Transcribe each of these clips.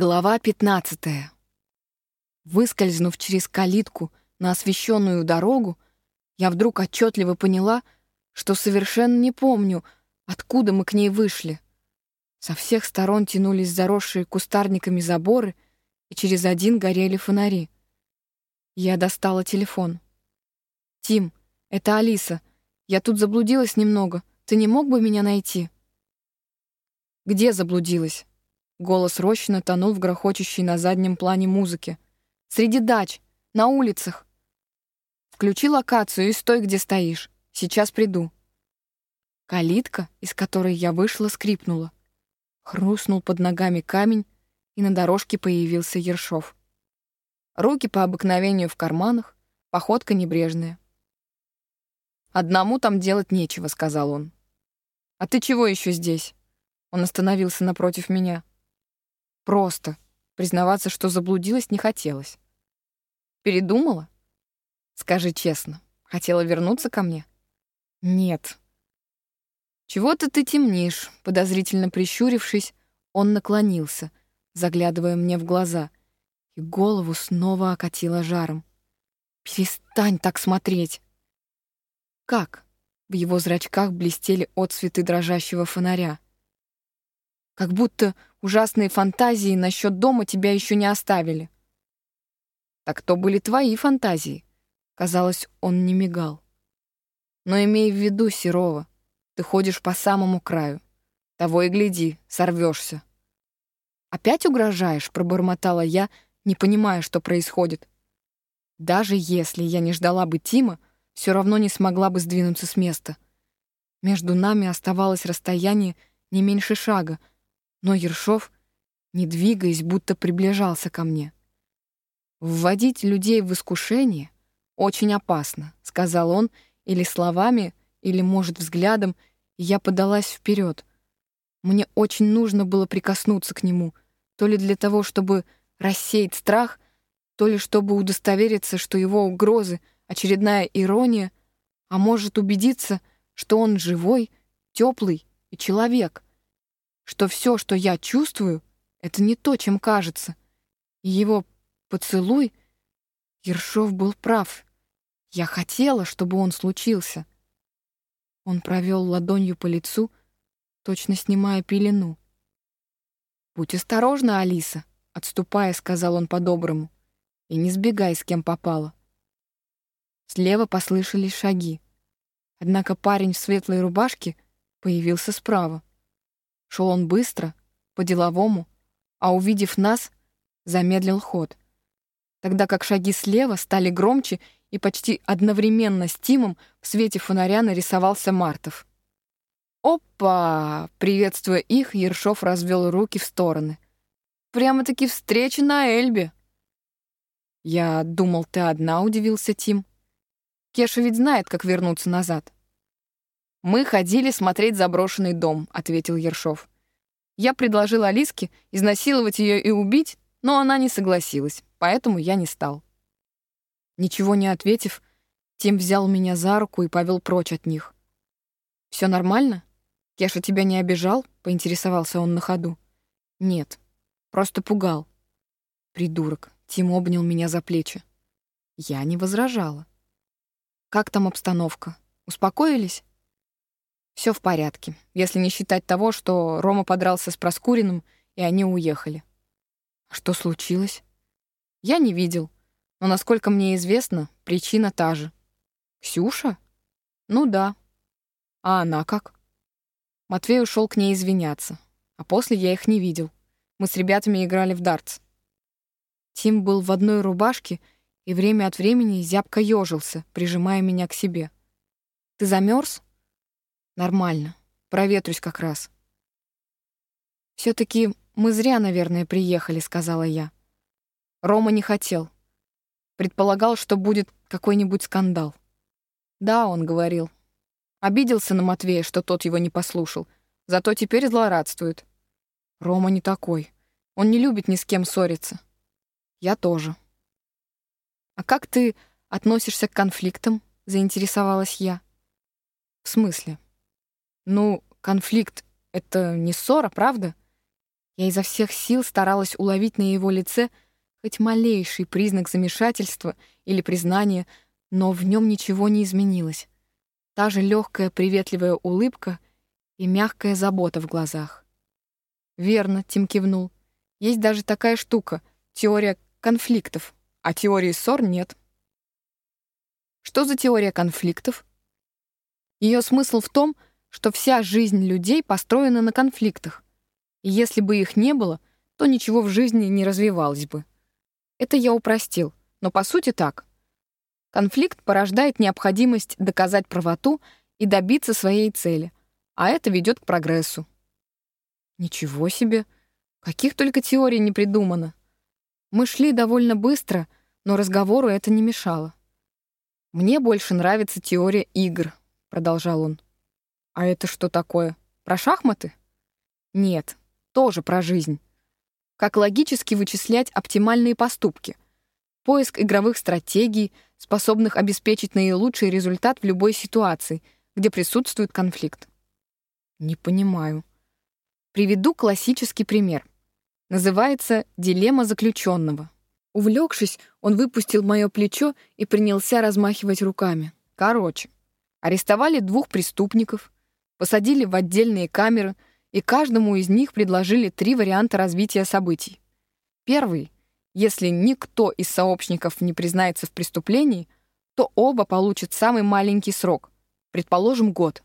Глава 15. Выскользнув через калитку на освещенную дорогу, я вдруг отчетливо поняла, что совершенно не помню, откуда мы к ней вышли. Со всех сторон тянулись заросшие кустарниками заборы, и через один горели фонари. Я достала телефон. «Тим, это Алиса. Я тут заблудилась немного. Ты не мог бы меня найти?» «Где заблудилась?» Голос Рощина тонул в грохочущей на заднем плане музыки. «Среди дач, на улицах. Включи локацию и стой, где стоишь. Сейчас приду». Калитка, из которой я вышла, скрипнула. Хрустнул под ногами камень, и на дорожке появился Ершов. Руки по обыкновению в карманах, походка небрежная. «Одному там делать нечего», — сказал он. «А ты чего еще здесь?» Он остановился напротив меня. Просто. Признаваться, что заблудилась, не хотелось. Передумала? Скажи честно, хотела вернуться ко мне? Нет. Чего-то ты темнишь, подозрительно прищурившись, он наклонился, заглядывая мне в глаза, и голову снова окатило жаром. Перестань так смотреть. Как? В его зрачках блестели отсветы дрожащего фонаря. Как будто ужасные фантазии насчет дома тебя еще не оставили. Так то были твои фантазии. Казалось, он не мигал. Но имей в виду, Серова, ты ходишь по самому краю. Того и гляди, сорвешься. «Опять угрожаешь?» — пробормотала я, не понимая, что происходит. Даже если я не ждала бы Тима, все равно не смогла бы сдвинуться с места. Между нами оставалось расстояние не меньше шага, но Ершов, не двигаясь, будто приближался ко мне. «Вводить людей в искушение очень опасно», — сказал он, или словами, или, может, взглядом, и я подалась вперед. Мне очень нужно было прикоснуться к нему, то ли для того, чтобы рассеять страх, то ли чтобы удостовериться, что его угрозы — очередная ирония, а может убедиться, что он живой, теплый и человек — что все, что я чувствую, это не то, чем кажется. И его поцелуй... Ершов был прав. Я хотела, чтобы он случился. Он провел ладонью по лицу, точно снимая пелену. «Будь осторожна, Алиса», — отступая, сказал он по-доброму, «и не сбегай, с кем попало». Слева послышались шаги. Однако парень в светлой рубашке появился справа. Шел он быстро, по-деловому, а увидев нас, замедлил ход. Тогда как шаги слева стали громче, и почти одновременно с Тимом в свете фонаря нарисовался Мартов. «Опа!» — приветствуя их, Ершов развел руки в стороны. «Прямо-таки встреча на Эльбе!» «Я думал, ты одна», — удивился Тим. «Кеша ведь знает, как вернуться назад». «Мы ходили смотреть заброшенный дом», — ответил Ершов. «Я предложил Алиске изнасиловать ее и убить, но она не согласилась, поэтому я не стал». Ничего не ответив, Тим взял меня за руку и повел прочь от них. «Все нормально? Кеша тебя не обижал?» — поинтересовался он на ходу. «Нет, просто пугал». «Придурок», — Тим обнял меня за плечи. Я не возражала. «Как там обстановка? Успокоились?» Все в порядке, если не считать того, что Рома подрался с Проскуриным, и они уехали. А что случилось? Я не видел, но, насколько мне известно, причина та же. Ксюша? Ну да. А она как? Матвей ушел к ней извиняться, а после я их не видел. Мы с ребятами играли в дартс. Тим был в одной рубашке и время от времени зябко ежился, прижимая меня к себе. «Ты замерз? Нормально. Проветрюсь как раз. все таки мы зря, наверное, приехали», — сказала я. Рома не хотел. Предполагал, что будет какой-нибудь скандал. Да, он говорил. Обиделся на Матвея, что тот его не послушал. Зато теперь злорадствует. Рома не такой. Он не любит ни с кем ссориться. Я тоже. «А как ты относишься к конфликтам?» — заинтересовалась я. «В смысле?» Ну, конфликт — это не ссора, правда? Я изо всех сил старалась уловить на его лице хоть малейший признак замешательства или признания, но в нем ничего не изменилось. Та же легкая приветливая улыбка и мягкая забота в глазах. «Верно», — Тим кивнул. «Есть даже такая штука — теория конфликтов, а теории ссор нет». Что за теория конфликтов? Ее смысл в том, что вся жизнь людей построена на конфликтах, и если бы их не было, то ничего в жизни не развивалось бы. Это я упростил, но по сути так. Конфликт порождает необходимость доказать правоту и добиться своей цели, а это ведет к прогрессу. Ничего себе! Каких только теорий не придумано. Мы шли довольно быстро, но разговору это не мешало. «Мне больше нравится теория игр», — продолжал он. «А это что такое? Про шахматы?» «Нет, тоже про жизнь. Как логически вычислять оптимальные поступки. Поиск игровых стратегий, способных обеспечить наилучший результат в любой ситуации, где присутствует конфликт. Не понимаю. Приведу классический пример. Называется «Дилемма заключенного». Увлекшись, он выпустил мое плечо и принялся размахивать руками. Короче, арестовали двух преступников, посадили в отдельные камеры — и каждому из них предложили три варианта развития событий. Первый — если никто из сообщников не признается в преступлении, то оба получат самый маленький срок, предположим, год.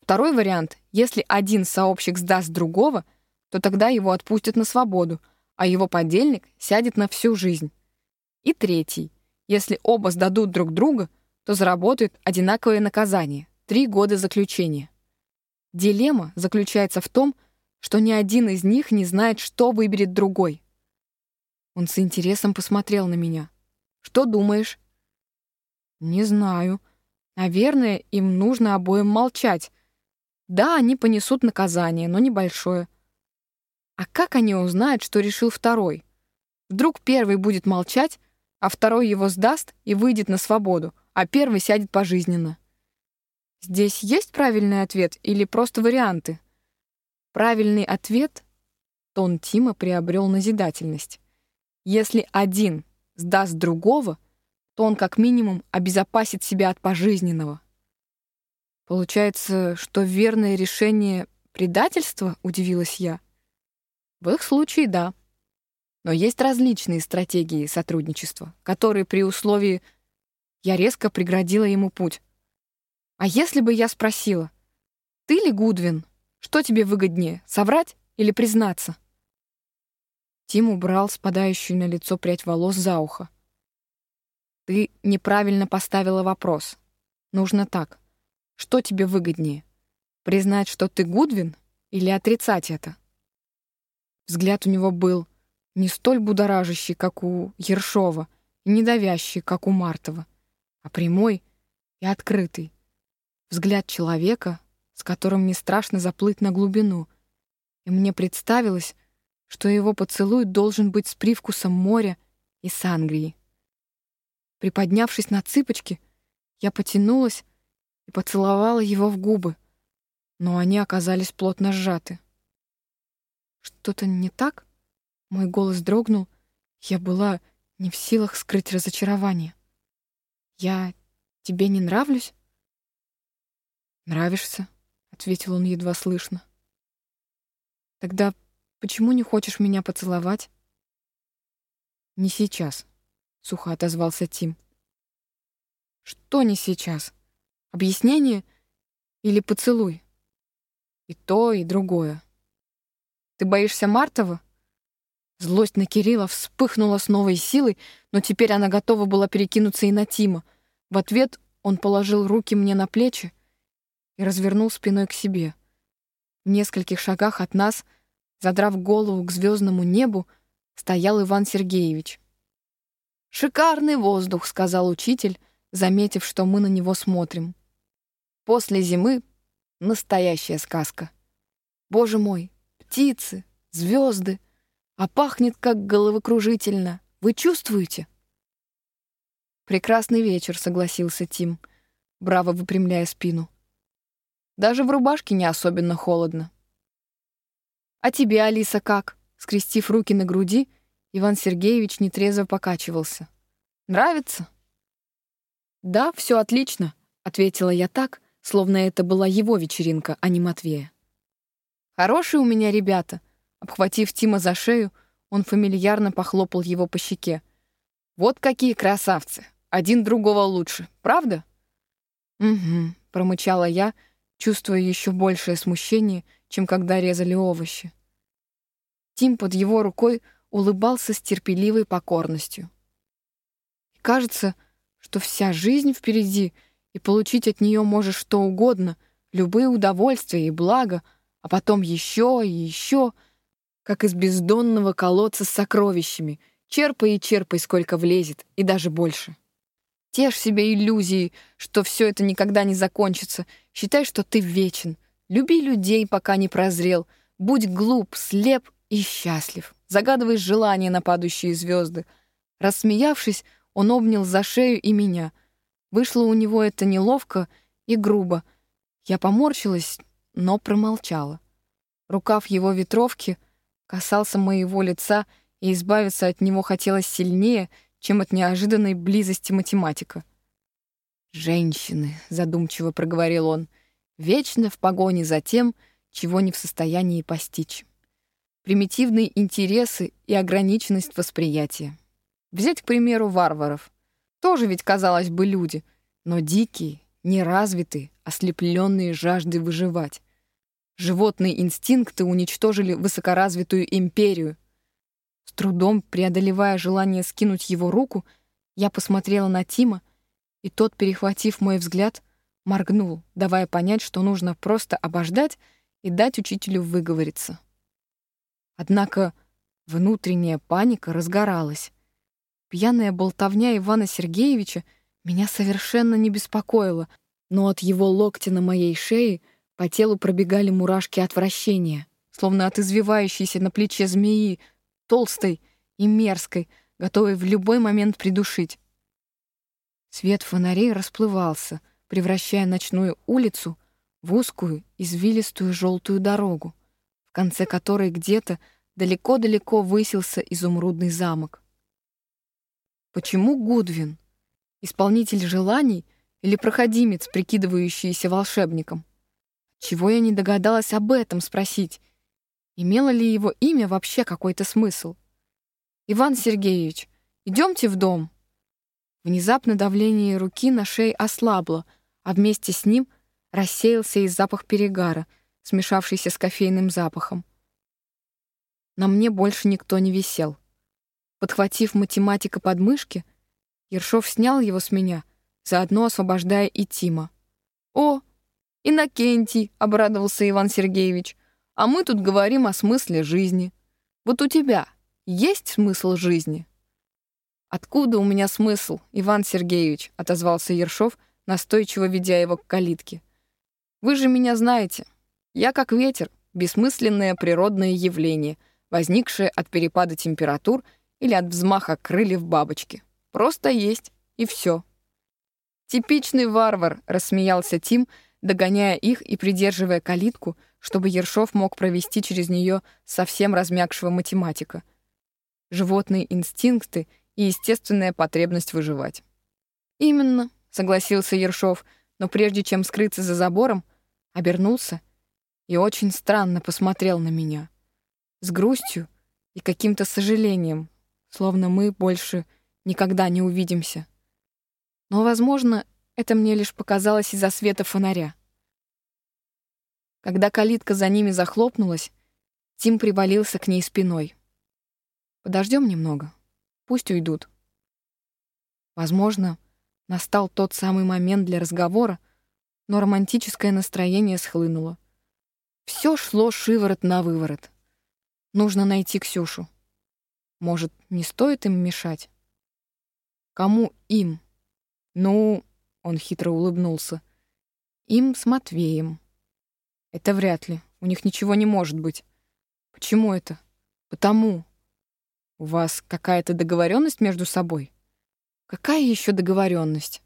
Второй вариант — если один сообщник сдаст другого, то тогда его отпустят на свободу, а его подельник сядет на всю жизнь. И третий — если оба сдадут друг друга, то заработают одинаковое наказание — три года заключения. Дилемма заключается в том, что ни один из них не знает, что выберет другой. Он с интересом посмотрел на меня. «Что думаешь?» «Не знаю. Наверное, им нужно обоим молчать. Да, они понесут наказание, но небольшое. А как они узнают, что решил второй? Вдруг первый будет молчать, а второй его сдаст и выйдет на свободу, а первый сядет пожизненно. Здесь есть правильный ответ или просто варианты? Правильный ответ — тон Тима приобрел назидательность. Если один сдаст другого, то он как минимум обезопасит себя от пожизненного. Получается, что верное решение — предательство, удивилась я. В их случае — да. Но есть различные стратегии сотрудничества, которые при условии я резко преградила ему путь. А если бы я спросила, ты ли Гудвин? Что тебе выгоднее, соврать или признаться? Тим убрал спадающую на лицо прядь волос за ухо. Ты неправильно поставила вопрос. Нужно так. Что тебе выгоднее? Признать, что ты Гудвин, или отрицать это? Взгляд у него был не столь будоражащий, как у Ершова, и недавящий, как у Мартова, а прямой и открытый, взгляд человека, с которым не страшно заплыть на глубину, и мне представилось, что его поцелуй должен быть с привкусом моря и сангрии. Приподнявшись на цыпочки, я потянулась и поцеловала его в губы, но они оказались плотно сжаты. Что-то не так? Мой голос дрогнул, я была не в силах скрыть разочарование. Я тебе не нравлюсь? «Нравишься?» — ответил он едва слышно. «Тогда почему не хочешь меня поцеловать?» «Не сейчас», — сухо отозвался Тим. «Что не сейчас? Объяснение или поцелуй?» «И то, и другое. Ты боишься Мартова?» Злость на Кирилла вспыхнула с новой силой, но теперь она готова была перекинуться и на Тима. В ответ он положил руки мне на плечи, и развернул спиной к себе. В нескольких шагах от нас, задрав голову к звездному небу, стоял Иван Сергеевич. «Шикарный воздух», — сказал учитель, заметив, что мы на него смотрим. «После зимы настоящая сказка. Боже мой, птицы, звезды, а пахнет как головокружительно. Вы чувствуете?» «Прекрасный вечер», — согласился Тим, браво выпрямляя спину. Даже в рубашке не особенно холодно. «А тебе, Алиса, как?» Скрестив руки на груди, Иван Сергеевич нетрезво покачивался. «Нравится?» «Да, все отлично», — ответила я так, словно это была его вечеринка, а не Матвея. «Хорошие у меня ребята», — обхватив Тима за шею, он фамильярно похлопал его по щеке. «Вот какие красавцы! Один другого лучше, правда?» «Угу», — промычала я, чувствуя еще большее смущение, чем когда резали овощи. Тим под его рукой улыбался с терпеливой покорностью. И кажется, что вся жизнь впереди, и получить от нее можешь что угодно, любые удовольствия и блага, а потом еще и еще, как из бездонного колодца с сокровищами, черпай и черпай, сколько влезет, и даже больше. Тешь себе иллюзии, что все это никогда не закончится, считай, что ты вечен, люби людей, пока не прозрел, будь глуп, слеп и счастлив. Загадывай желания на падающие звезды. Рассмеявшись, он обнял за шею и меня. Вышло у него это неловко и грубо. Я поморщилась, но промолчала. Рукав его ветровки касался моего лица, и избавиться от него хотелось сильнее, чем от неожиданной близости математика. «Женщины», — задумчиво проговорил он, — «вечно в погоне за тем, чего не в состоянии постичь» примитивные интересы и ограниченность восприятия. Взять, к примеру, варваров. Тоже ведь, казалось бы, люди, но дикие, неразвитые, ослепленные жаждой выживать. Животные инстинкты уничтожили высокоразвитую империю. С трудом преодолевая желание скинуть его руку, я посмотрела на Тима, и тот, перехватив мой взгляд, моргнул, давая понять, что нужно просто обождать и дать учителю выговориться. Однако внутренняя паника разгоралась. Пьяная болтовня Ивана Сергеевича меня совершенно не беспокоила, но от его локтя на моей шее по телу пробегали мурашки отвращения, словно от извивающейся на плече змеи, толстой и мерзкой, готовой в любой момент придушить. Свет фонарей расплывался, превращая ночную улицу в узкую, извилистую желтую дорогу конце которой где-то далеко-далеко высился изумрудный замок. Почему Гудвин? Исполнитель желаний или проходимец, прикидывающийся волшебником? Чего я не догадалась об этом спросить? Имело ли его имя вообще какой-то смысл? «Иван Сергеевич, идемте в дом». Внезапно давление руки на шее ослабло, а вместе с ним рассеялся и запах перегара — смешавшийся с кофейным запахом. На мне больше никто не висел. Подхватив математика под мышки, Ершов снял его с меня, заодно освобождая и Тима. «О, Иннокентий!» — обрадовался Иван Сергеевич. «А мы тут говорим о смысле жизни. Вот у тебя есть смысл жизни?» «Откуда у меня смысл, Иван Сергеевич?» — отозвался Ершов, настойчиво ведя его к калитке. «Вы же меня знаете. Я как ветер, бессмысленное природное явление, возникшее от перепада температур или от взмаха крыльев бабочки. Просто есть, и все. «Типичный варвар», — рассмеялся Тим, догоняя их и придерживая калитку, чтобы Ершов мог провести через нее совсем размягшего математика. Животные инстинкты и естественная потребность выживать. «Именно», — согласился Ершов, но прежде чем скрыться за забором, обернулся — и очень странно посмотрел на меня. С грустью и каким-то сожалением, словно мы больше никогда не увидимся. Но, возможно, это мне лишь показалось из-за света фонаря. Когда калитка за ними захлопнулась, Тим привалился к ней спиной. Подождем немного. Пусть уйдут. Возможно, настал тот самый момент для разговора, но романтическое настроение схлынуло. Все шло шиворот на выворот. Нужно найти Ксюшу. Может, не стоит им мешать? Кому им? Ну, он хитро улыбнулся. Им с Матвеем. Это вряд ли. У них ничего не может быть. Почему это? Потому. У вас какая-то договоренность между собой? Какая еще договоренность?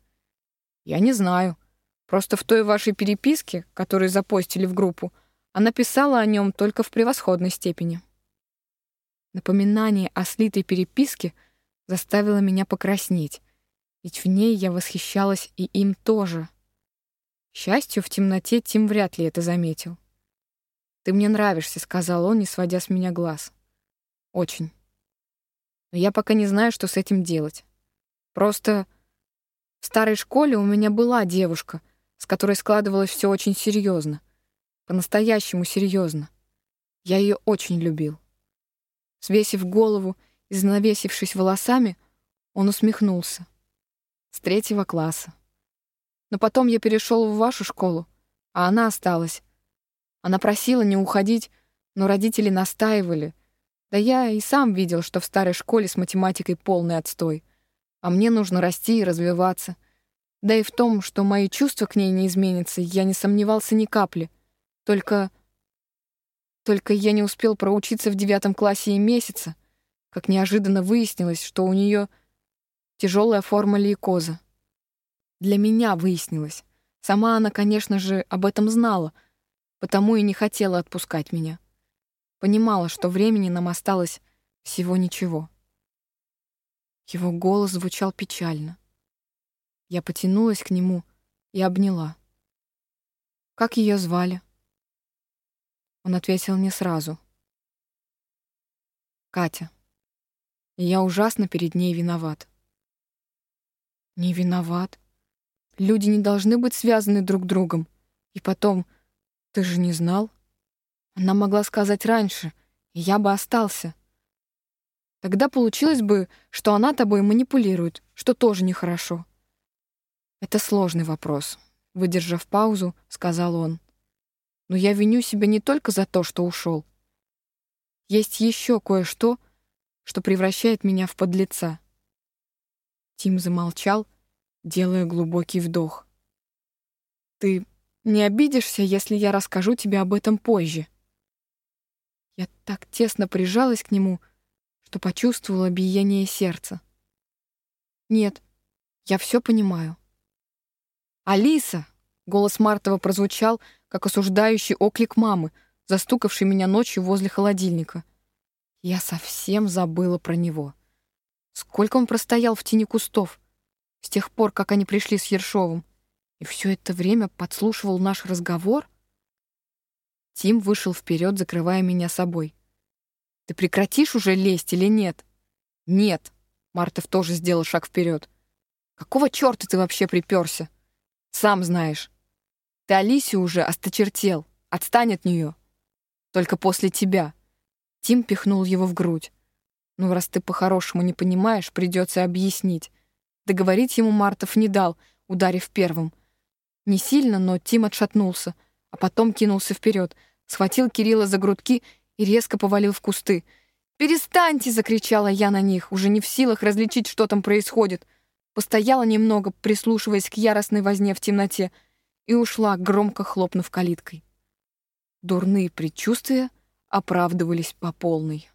Я не знаю. Просто в той вашей переписке, которую запостили в группу, она писала о нем только в превосходной степени. Напоминание о слитой переписке заставило меня покраснеть, ведь в ней я восхищалась и им тоже. Счастью, в темноте Тим вряд ли это заметил. «Ты мне нравишься», — сказал он, не сводя с меня глаз. «Очень. Но я пока не знаю, что с этим делать. Просто в старой школе у меня была девушка, с которой складывалось все очень серьезно, По-настоящему серьезно. Я ее очень любил. Свесив голову и занавесившись волосами, он усмехнулся. С третьего класса. Но потом я перешел в вашу школу, а она осталась. Она просила не уходить, но родители настаивали. Да я и сам видел, что в старой школе с математикой полный отстой. А мне нужно расти и развиваться. Да и в том, что мои чувства к ней не изменятся, я не сомневался ни капли. Только... Только я не успел проучиться в девятом классе и месяца, как неожиданно выяснилось, что у нее тяжелая форма лейкоза. Для меня выяснилось. Сама она, конечно же, об этом знала, потому и не хотела отпускать меня. Понимала, что времени нам осталось всего ничего. Его голос звучал печально. Я потянулась к нему и обняла. «Как ее звали?» Он ответил не сразу. «Катя. И я ужасно перед ней виноват». «Не виноват?» Люди не должны быть связаны друг другом. И потом, ты же не знал? Она могла сказать раньше, и я бы остался. Тогда получилось бы, что она тобой манипулирует, что тоже нехорошо. Это сложный вопрос. Выдержав паузу, сказал он. Но я виню себя не только за то, что ушел. Есть еще кое-что, что превращает меня в подлеца. Тим замолчал, делая глубокий вдох. «Ты не обидишься, если я расскажу тебе об этом позже?» Я так тесно прижалась к нему, что почувствовала биение сердца. «Нет, я все понимаю». «Алиса!» — голос Мартова прозвучал, как осуждающий оклик мамы, застукавший меня ночью возле холодильника. Я совсем забыла про него. Сколько он простоял в тени кустов — с тех пор, как они пришли с Ершовым, и все это время подслушивал наш разговор? Тим вышел вперед, закрывая меня собой. «Ты прекратишь уже лезть или нет?» «Нет!» Мартов тоже сделал шаг вперед. «Какого черта ты вообще приперся? Сам знаешь. Ты Алисию уже осточертел. Отстань от нее. Только после тебя». Тим пихнул его в грудь. «Ну, раз ты по-хорошему не понимаешь, придется объяснить. Договорить ему Мартов не дал, ударив первым. Не сильно, но Тим отшатнулся, а потом кинулся вперед, схватил Кирилла за грудки и резко повалил в кусты. «Перестаньте!» — закричала я на них, уже не в силах различить, что там происходит. Постояла немного, прислушиваясь к яростной возне в темноте, и ушла, громко хлопнув калиткой. Дурные предчувствия оправдывались по полной.